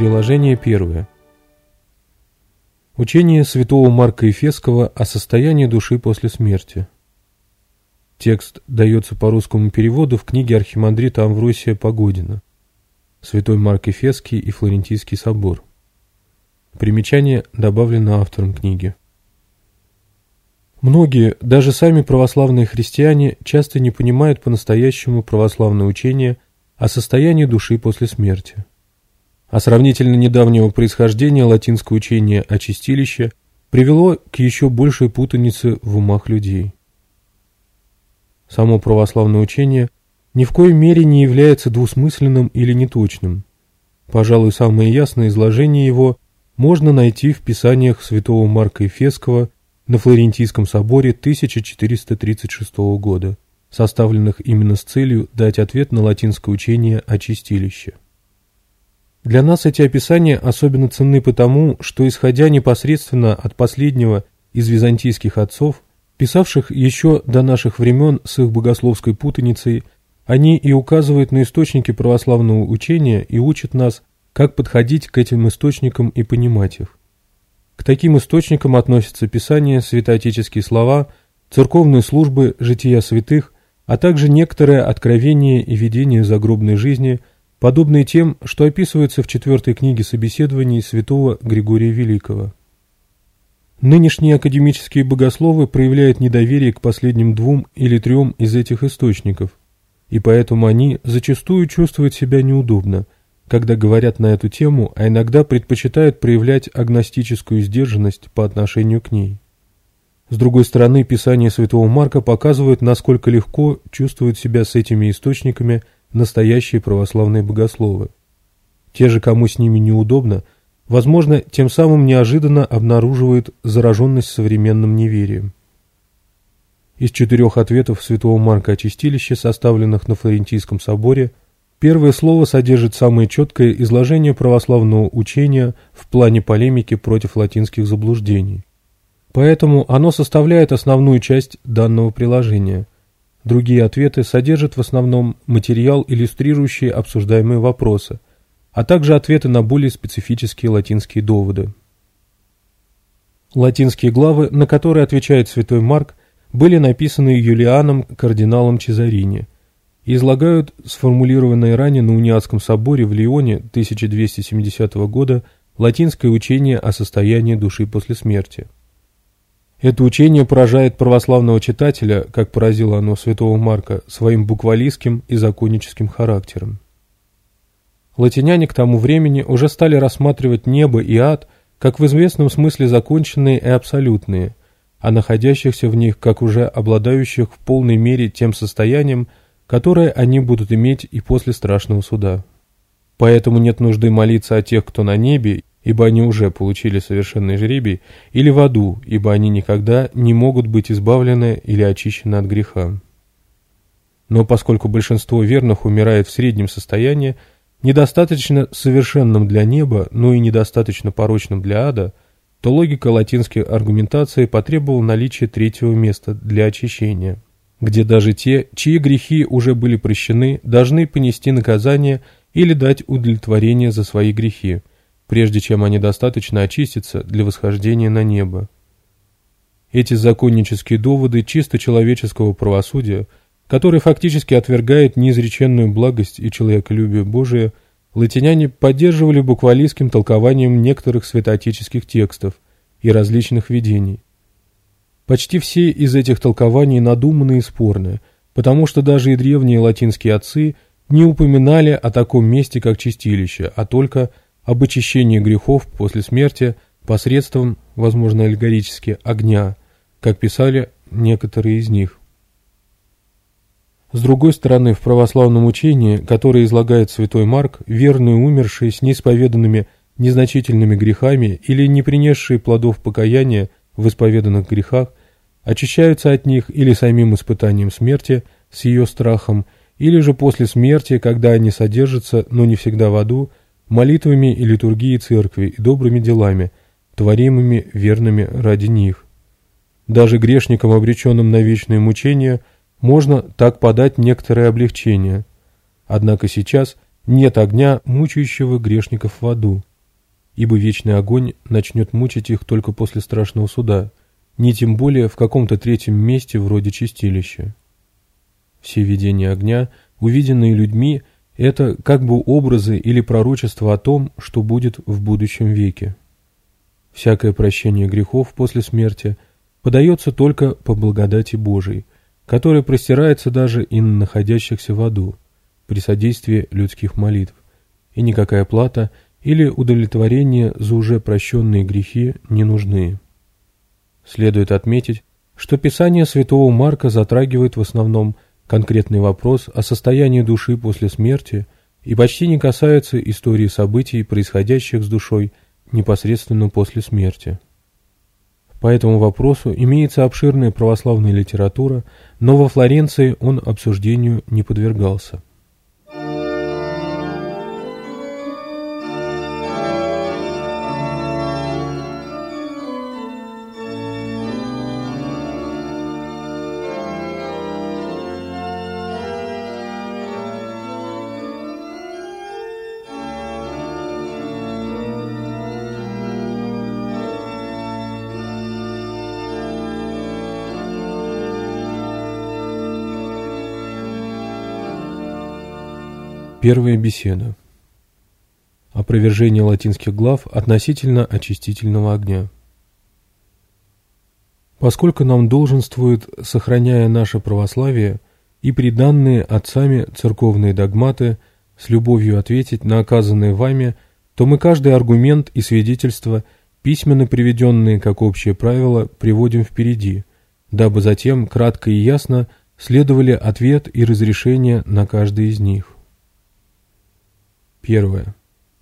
Приложение первое. Учение святого Марка Ефесского о состоянии души после смерти. Текст дается по русскому переводу в книге архимандрита Амвросия Погодина. Святой Марк Ефесский и Флорентийский собор. Примечание добавлено автором книги. Многие, даже сами православные христиане, часто не понимают по-настоящему православное учение о состоянии души после смерти а сравнительно недавнего происхождения латинское учение о чистилище привело к еще большей путанице в умах людей. Само православное учение ни в коей мере не является двусмысленным или неточным. Пожалуй, самое ясное изложение его можно найти в писаниях святого Марка Ефесского на Флорентийском соборе 1436 года, составленных именно с целью дать ответ на латинское учение о чистилище. Для нас эти описания особенно ценны потому, что, исходя непосредственно от последнего из византийских отцов, писавших еще до наших времен с их богословской путаницей, они и указывают на источники православного учения и учат нас, как подходить к этим источникам и понимать их. К таким источникам относятся Писания, святоотеческие слова, церковные службы, жития святых, а также некоторое откровение и видение загробной жизни – подобные тем, что описываются в четвертой книге собеседований святого Григория Великого. Нынешние академические богословы проявляют недоверие к последним двум или трем из этих источников, и поэтому они зачастую чувствуют себя неудобно, когда говорят на эту тему, а иногда предпочитают проявлять агностическую сдержанность по отношению к ней. С другой стороны, Писание святого Марка показывает, насколько легко чувствуют себя с этими источниками – настоящие православные богословы. Те же, кому с ними неудобно, возможно, тем самым неожиданно обнаруживают зараженность современным неверием. Из четырех ответов святого Марка о чистилище, составленных на Флорентийском соборе, первое слово содержит самое четкое изложение православного учения в плане полемики против латинских заблуждений. Поэтому оно составляет основную часть данного приложения – Другие ответы содержат в основном материал, иллюстрирующий обсуждаемые вопросы, а также ответы на более специфические латинские доводы. Латинские главы, на которые отвечает святой Марк, были написаны Юлианом, кардиналом Чезарини, и излагают сформулированное ранее на Униатском соборе в Лионе 1270 года латинское учение о состоянии души после смерти. Это учение поражает православного читателя, как поразило оно святого Марка, своим буквалистским и законническим характером. Латиняне к тому времени уже стали рассматривать небо и ад как в известном смысле законченные и абсолютные, а находящихся в них как уже обладающих в полной мере тем состоянием, которое они будут иметь и после страшного суда. Поэтому нет нужды молиться о тех, кто на небе, ибо они уже получили совершенный жребий, или в аду, ибо они никогда не могут быть избавлены или очищены от греха. Но поскольку большинство верных умирает в среднем состоянии, недостаточно совершенным для неба, но и недостаточно порочным для ада, то логика латинской аргументации потребовала наличия третьего места для очищения, где даже те, чьи грехи уже были прощены, должны понести наказание или дать удовлетворение за свои грехи, прежде чем они достаточно очистятся для восхождения на небо. Эти законнические доводы чисто человеческого правосудия, который фактически отвергает неизреченную благость и человеколюбие Божие, латиняне поддерживали буквалистским толкованием некоторых святоотеческих текстов и различных видений. Почти все из этих толкований надуманы и спорны, потому что даже и древние латинские отцы не упоминали о таком месте, как чистилище, а только об очищении грехов после смерти посредством, возможно, аллегорически, огня, как писали некоторые из них. С другой стороны, в православном учении, которое излагает святой Марк, верные умершие с неисповеданными незначительными грехами или не принесшие плодов покаяния в исповеданных грехах, очищаются от них или самим испытанием смерти с ее страхом, или же после смерти, когда они содержатся, но не всегда в аду, молитвами и литургией церкви и добрыми делами, творимыми верными ради них. Даже грешникам, обреченным на вечные мучения, можно так подать некоторое облегчение. Однако сейчас нет огня, мучающего грешников в аду, ибо вечный огонь начнет мучить их только после страшного суда, не тем более в каком-то третьем месте вроде чистилища. Все видения огня, увиденные людьми, это как бы образы или пророчества о том, что будет в будущем веке. Всякое прощение грехов после смерти подается только по благодати Божией, которая простирается даже и на находящихся в аду, при содействии людских молитв, и никакая плата или удовлетворение за уже прощенные грехи не нужны. Следует отметить, что Писание святого Марка затрагивает в основном – конкретный вопрос о состоянии души после смерти и почти не касается истории событий, происходящих с душой непосредственно после смерти. По этому вопросу имеется обширная православная литература, но во Флоренции он обсуждению не подвергался. Первая беседа. Опровержение латинских глав относительно очистительного огня. Поскольку нам долженствует, сохраняя наше православие, и приданные отцами церковные догматы с любовью ответить на оказанные вами, то мы каждый аргумент и свидетельство, письменно приведенные как общее правило, приводим впереди, дабы затем кратко и ясно следовали ответ и разрешение на каждый из них. Первое.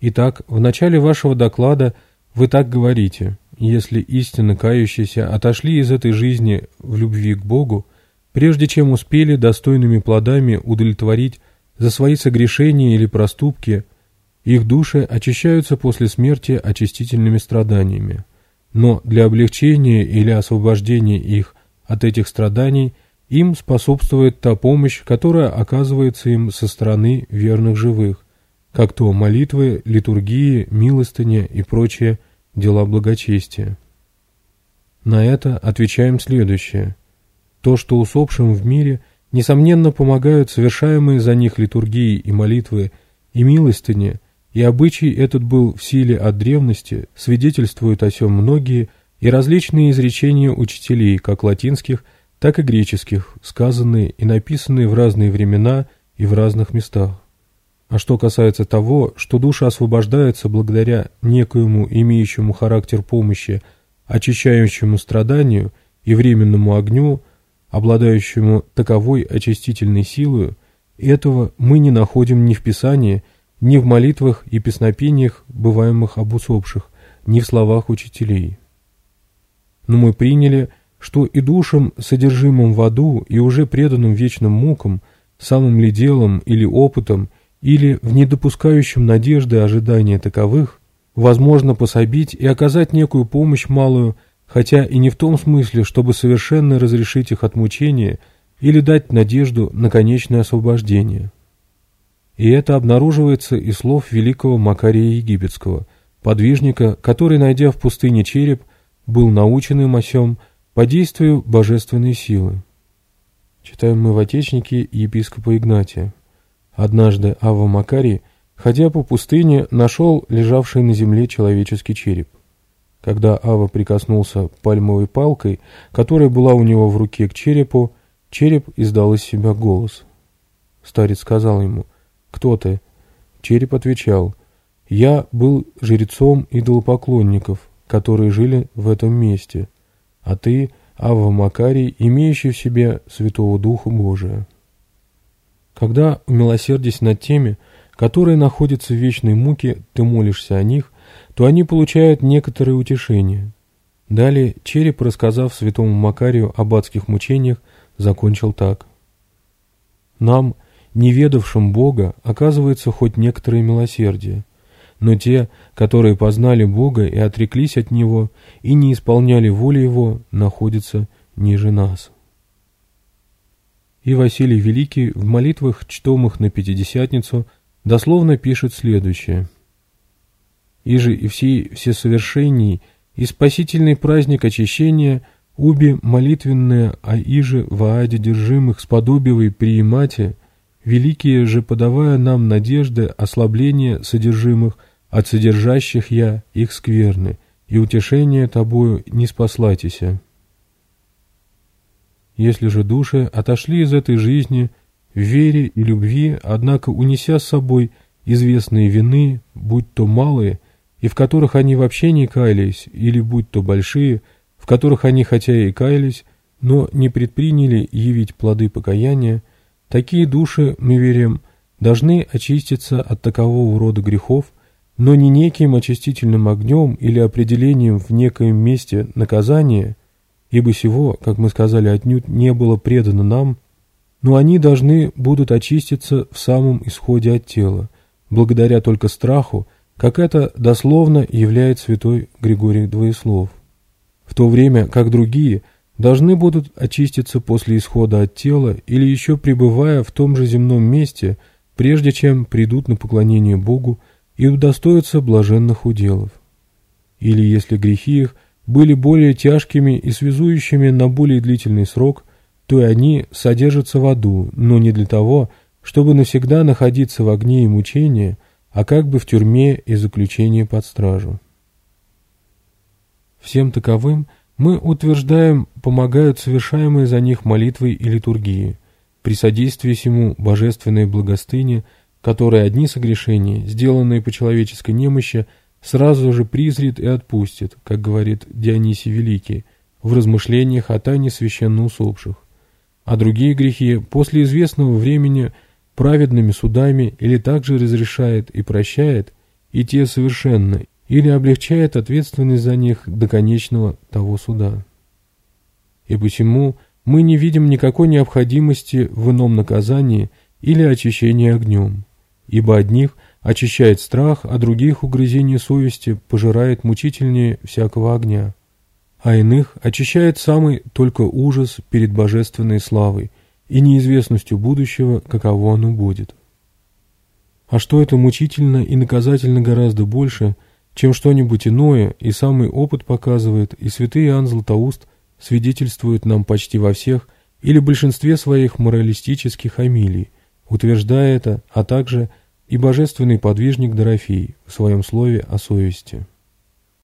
Итак, в начале вашего доклада вы так говорите, если истинно кающиеся отошли из этой жизни в любви к Богу, прежде чем успели достойными плодами удовлетворить за свои согрешения или проступки, их души очищаются после смерти очистительными страданиями. Но для облегчения или освобождения их от этих страданий им способствует та помощь, которая оказывается им со стороны верных живых, как то молитвы, литургии, милостыни и прочие дела благочестия. На это отвечаем следующее. То, что усопшим в мире, несомненно, помогают совершаемые за них литургии и молитвы и милостыни, и обычай этот был в силе от древности, свидетельствуют о сем многие и различные изречения учителей, как латинских, так и греческих, сказанные и написанные в разные времена и в разных местах. А что касается того, что душа освобождается благодаря некоему имеющему характер помощи, очищающему страданию и временному огню, обладающему таковой очистительной силою, этого мы не находим ни в Писании, ни в молитвах и песнопениях, бываемых об усопших, ни в словах учителей. Но мы приняли, что и душам, содержимым в аду и уже преданным вечным мукам, самым ли делом или опытом – или, в недопускающем надежды ожидания таковых, возможно пособить и оказать некую помощь малую, хотя и не в том смысле, чтобы совершенно разрешить их от мучения или дать надежду на конечное освобождение. И это обнаруживается из слов великого Макария Египетского, подвижника, который, найдя в пустыне череп, был научен им о по действию божественной силы. Читаем мы в Отечнике епископа Игнатия. Однажды Ава Макарий, ходя по пустыне, нашел лежавший на земле человеческий череп. Когда Ава прикоснулся пальмовой палкой, которая была у него в руке к черепу, череп издал из себя голос. Старец сказал ему, «Кто ты?» Череп отвечал, «Я был жрецом идолопоклонников, которые жили в этом месте, а ты — Ава Макарий, имеющий в себе Святого Духа Божия». Когда, умилосердясь над теми, которые находятся в вечной муке, ты молишься о них, то они получают некоторое утешение. Далее Череп, рассказав святому Макарию об адских мучениях, закончил так. «Нам, не ведавшим Бога, оказывается хоть некоторое милосердие, но те, которые познали Бога и отреклись от Него, и не исполняли воли Его, находятся ниже нас» и Василий Великий в молитвах, чтомых на Пятидесятницу, дословно пишет следующее. «Иже и все всесовершений, и спасительный праздник очищения, уби молитвенное, а иже в ааде держимых сподобивой приимате, великие же подавая нам надежды ослабления содержимых, от содержащих я их скверны, и утешение тобою не спаслатися». Если же души отошли из этой жизни в вере и любви, однако унеся с собой известные вины, будь то малые, и в которых они вообще не каялись, или будь то большие, в которых они хотя и каялись, но не предприняли явить плоды покаяния, такие души, мы верим, должны очиститься от такового рода грехов, но не неким очистительным огнем или определением в некоем месте наказания – ибо сего, как мы сказали, отнюдь не было предано нам, но они должны будут очиститься в самом исходе от тела, благодаря только страху, как это дословно являет святой Григорий Двоеслов. В то время как другие должны будут очиститься после исхода от тела или еще пребывая в том же земном месте, прежде чем придут на поклонение Богу и удостоятся блаженных уделов. Или если грехи их – были более тяжкими и связующими на более длительный срок, то и они содержатся в аду, но не для того, чтобы навсегда находиться в огне и мучении, а как бы в тюрьме и заключении под стражу. Всем таковым мы утверждаем, помогают совершаемые за них молитвы и литургии, при содействии сему божественной благостыне, которые одни согрешения, сделанные по человеческой немощи, сразу же призрит и отпустит, как говорит Дионисий Великий, в размышлениях о тайне священно усопших. А другие грехи после известного времени праведными судами или также разрешает и прощает, и те совершенно, или облегчает ответственность за них до конечного того суда. И посему мы не видим никакой необходимости в ином наказании или очищении огнем, ибо одних – очищает страх, а других угрызений совести пожирает мучительнее всякого огня. А иных очищает самый только ужас перед божественной славой и неизвестностью будущего, каково оно будет. А что это мучительно и наказательно гораздо больше, чем что-нибудь иное, и самый опыт показывает, и святые Иоанн Златоуст свидетельствует нам почти во всех или большинстве своих моралистических амилий, утверждая это, а также – и божественный подвижник Дорофей в своем слове о совести.